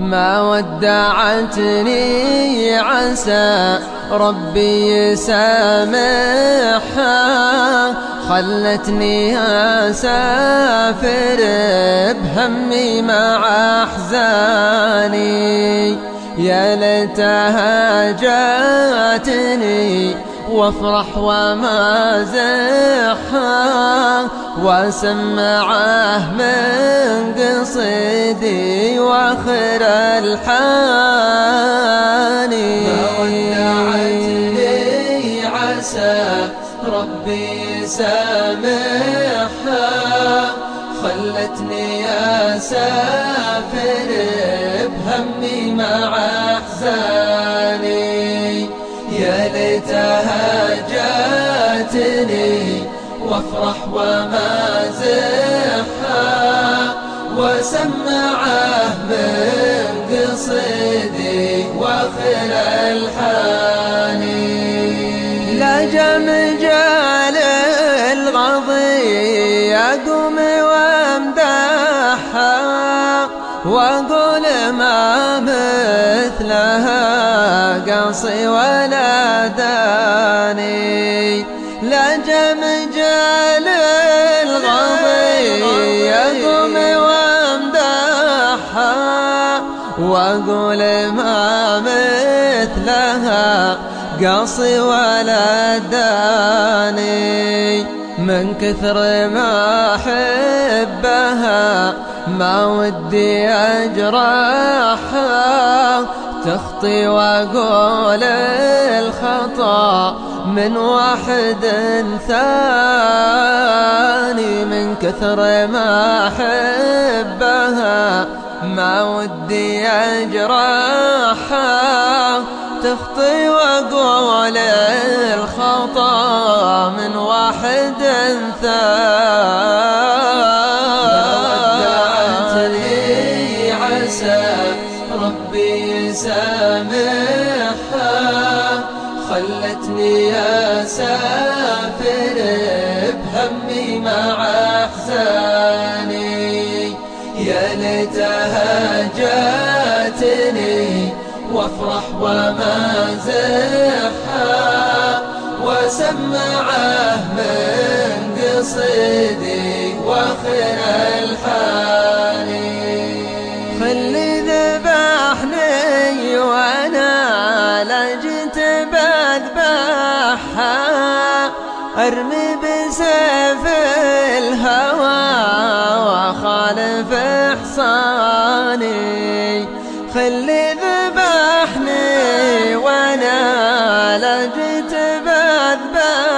ما ودعتني عسى ربي يسامحها. خلتني أسافر بهمي مع أحزاني. يا ليتها جاتني وافرح ومازحها واسمعه من قصيدي واخر الحاني ودعتني عسى ربي يسامحها خلتني أسافر بهمي مع أحزاني. يا ليتها جاتني وافرح ومازحها وسمعه من قصيدي واخر الحاني لجم جال الغضي يقوم وامدحها وأقول ما مثلها قصي ولا داني. لجم جال وأقول ما مثلها قصي ولا داني. من كثر ما أحبها ما ودي أجرحها. تخطي وأقول الخطأ من واحد ثاني. من كثر ما أحبها ما ودي أجرحها. تخطي وأقول الخطأ من واحد ثاني. عسى ربي يسامحها. خلتني أسافر بهمي مع أحزاني. يا ليتها جاتني وافرح ومازحها وسمعه من قصيدي واخر الحاني خلي ذبحني وأنا لجت بذبحها أرمي بسيف الهوى وخالف إحصاني. خلي ذبحني وأنا لجت بذبحها.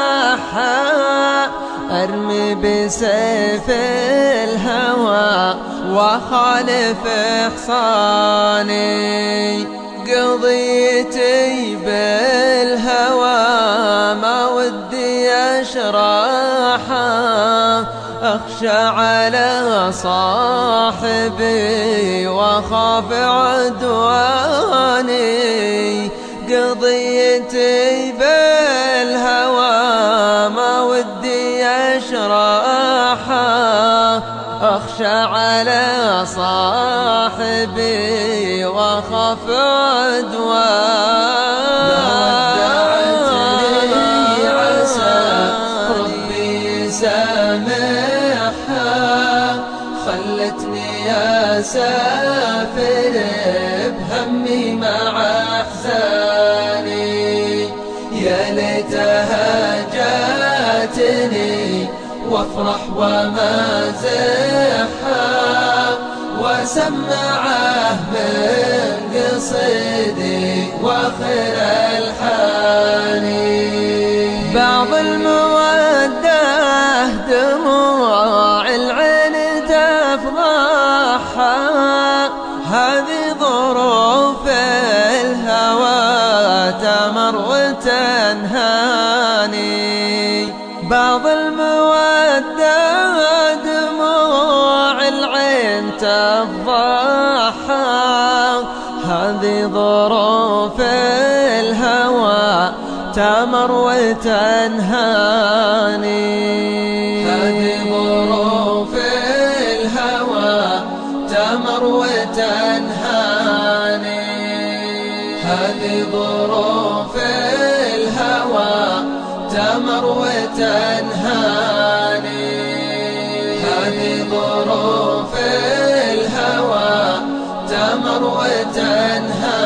أرمي بسيف الهوى وخالف إحصاني. قضيتي بالهوى ما ودي اشرحها اخشى على صاحبي واخاف عدواني. قضيتي بالهوى ما ودي أشرحها. أخشى على صاحبي واخاف ودعتني أسافر بهمي مع أحزاني. يا ليتها جاتني وافرح ومازحها وسمعه من قصيدي وآخر ألحاني. بعض المودة دموع وتنهاني بعض المودة دموع العين تفضحها هذه ظروف الهوى تمر وتنهاني. هذه ظروف الهوى تمر وتنهاني. هذه ظروف الهوى تمر وتنهاني.